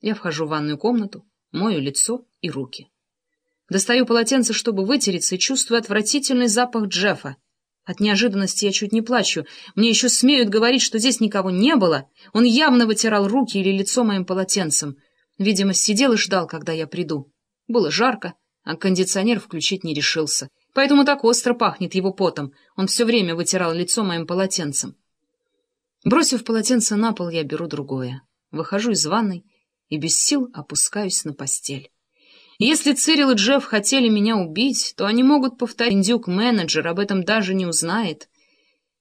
Я вхожу в ванную комнату, мою лицо и руки. Достаю полотенце, чтобы вытереться, и чувствую отвратительный запах Джеффа. От неожиданности я чуть не плачу. Мне еще смеют говорить, что здесь никого не было. Он явно вытирал руки или лицо моим полотенцем. Видимо, сидел и ждал, когда я приду. Было жарко, а кондиционер включить не решился. Поэтому так остро пахнет его потом. Он все время вытирал лицо моим полотенцем. Бросив полотенце на пол, я беру другое. Выхожу из ванной и без сил опускаюсь на постель. Если Цирил и Джефф хотели меня убить, то они могут повторить. Индюк-менеджер об этом даже не узнает.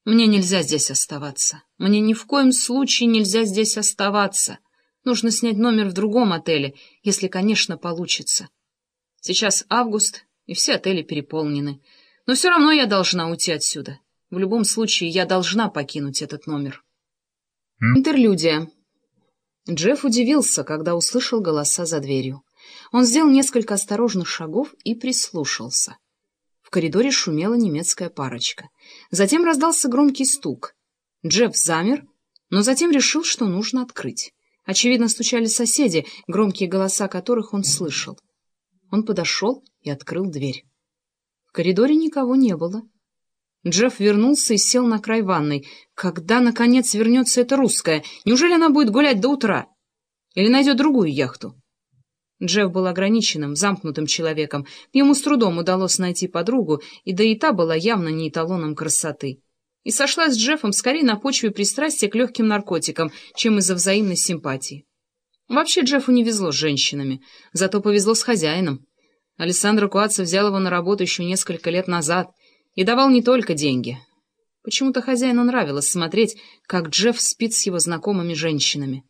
Мне нельзя здесь оставаться. Мне ни в коем случае нельзя здесь оставаться. Нужно снять номер в другом отеле, если, конечно, получится. Сейчас август, и все отели переполнены. Но все равно я должна уйти отсюда. В любом случае, я должна покинуть этот номер. Интерлюдия. Джефф удивился, когда услышал голоса за дверью. Он сделал несколько осторожных шагов и прислушался. В коридоре шумела немецкая парочка. Затем раздался громкий стук. Джефф замер, но затем решил, что нужно открыть. Очевидно, стучали соседи, громкие голоса которых он слышал. Он подошел и открыл дверь. В коридоре никого не было. Джефф вернулся и сел на край ванной. Когда, наконец, вернется эта русская? Неужели она будет гулять до утра? Или найдет другую яхту? Джефф был ограниченным, замкнутым человеком. Ему с трудом удалось найти подругу, и да и та была явно не эталоном красоты. И сошлась с Джеффом скорее на почве пристрастия к легким наркотикам, чем из-за взаимной симпатии. Вообще Джеффу не везло с женщинами, зато повезло с хозяином. Александр Куаца взял его на работу еще несколько лет назад, и давал не только деньги. Почему-то хозяину нравилось смотреть, как Джефф спит с его знакомыми женщинами.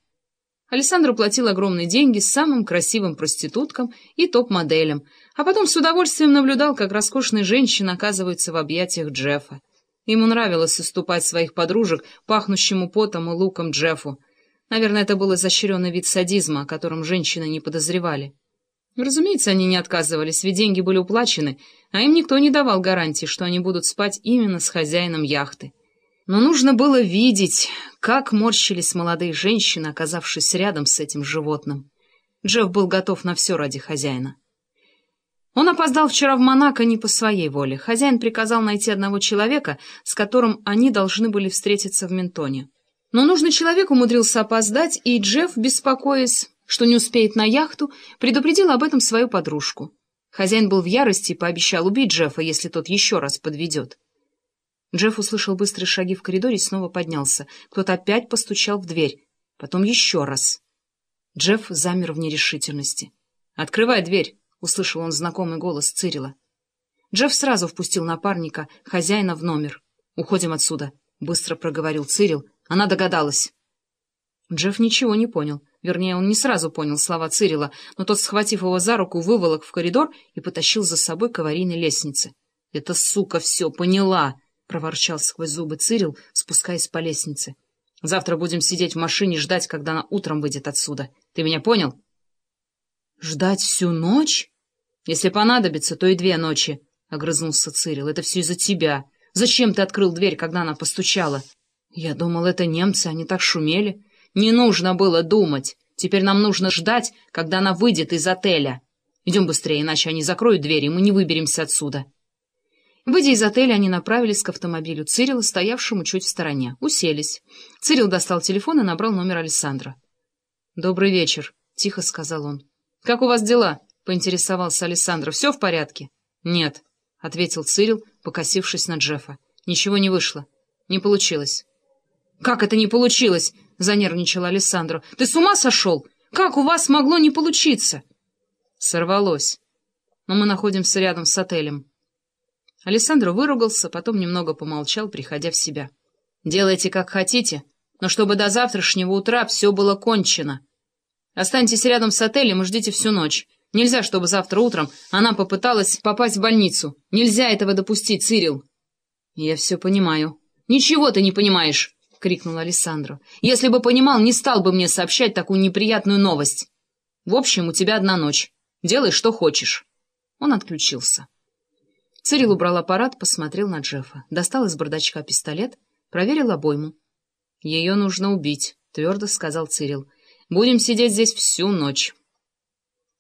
Александру платил огромные деньги самым красивым проституткам и топ-моделям, а потом с удовольствием наблюдал, как роскошные женщины оказываются в объятиях Джеффа. Ему нравилось уступать своих подружек пахнущему потом и луком Джеффу. Наверное, это был изощренный вид садизма, о котором женщины не подозревали. Разумеется, они не отказывались, ведь деньги были уплачены, а им никто не давал гарантии, что они будут спать именно с хозяином яхты. Но нужно было видеть, как морщились молодые женщины, оказавшись рядом с этим животным. Джефф был готов на все ради хозяина. Он опоздал вчера в Монако не по своей воле. Хозяин приказал найти одного человека, с которым они должны были встретиться в Ментоне. Но нужный человек умудрился опоздать, и Джефф, беспокоясь, что не успеет на яхту, предупредил об этом свою подружку. Хозяин был в ярости и пообещал убить Джеффа, если тот еще раз подведет. Джефф услышал быстрые шаги в коридоре и снова поднялся. Кто-то опять постучал в дверь. Потом еще раз. Джефф замер в нерешительности. «Открывай дверь!» — услышал он знакомый голос Цирила. Джефф сразу впустил напарника, хозяина, в номер. «Уходим отсюда», — быстро проговорил Цирил. Она догадалась. Джефф ничего не понял. Вернее, он не сразу понял слова Цирила, но тот, схватив его за руку, выволок в коридор и потащил за собой к аварийной лестнице. — Эта сука все поняла! — проворчал сквозь зубы Цирил, спускаясь по лестнице. — Завтра будем сидеть в машине ждать, когда она утром выйдет отсюда. Ты меня понял? — Ждать всю ночь? — Если понадобится, то и две ночи, — огрызнулся Цирил. — Это все из-за тебя. Зачем ты открыл дверь, когда она постучала? — Я думал, это немцы, они так шумели. — не нужно было думать. Теперь нам нужно ждать, когда она выйдет из отеля. Идем быстрее, иначе они закроют двери, и мы не выберемся отсюда. Выйдя из отеля, они направились к автомобилю Цирила, стоявшему чуть в стороне. Уселись. Цирил достал телефон и набрал номер Александра. «Добрый вечер», — тихо сказал он. «Как у вас дела?» — поинтересовался Александр. «Все в порядке?» «Нет», — ответил Цирил, покосившись на Джеффа. «Ничего не вышло. Не получилось». «Как это не получилось?» — занервничала Александра. «Ты с ума сошел? Как у вас могло не получиться?» «Сорвалось. Но мы находимся рядом с отелем». Александр выругался, потом немного помолчал, приходя в себя. «Делайте, как хотите, но чтобы до завтрашнего утра все было кончено. Останьтесь рядом с отелем и ждите всю ночь. Нельзя, чтобы завтра утром она попыталась попасть в больницу. Нельзя этого допустить, Цирил». «Я все понимаю». «Ничего ты не понимаешь!» — крикнул Александру. «Если бы понимал, не стал бы мне сообщать такую неприятную новость. В общем, у тебя одна ночь. Делай, что хочешь». Он отключился. Цирил убрал аппарат, посмотрел на Джеффа, достал из бардачка пистолет, проверил обойму. «Ее нужно убить», — твердо сказал Цирил. Будем сидеть здесь всю ночь.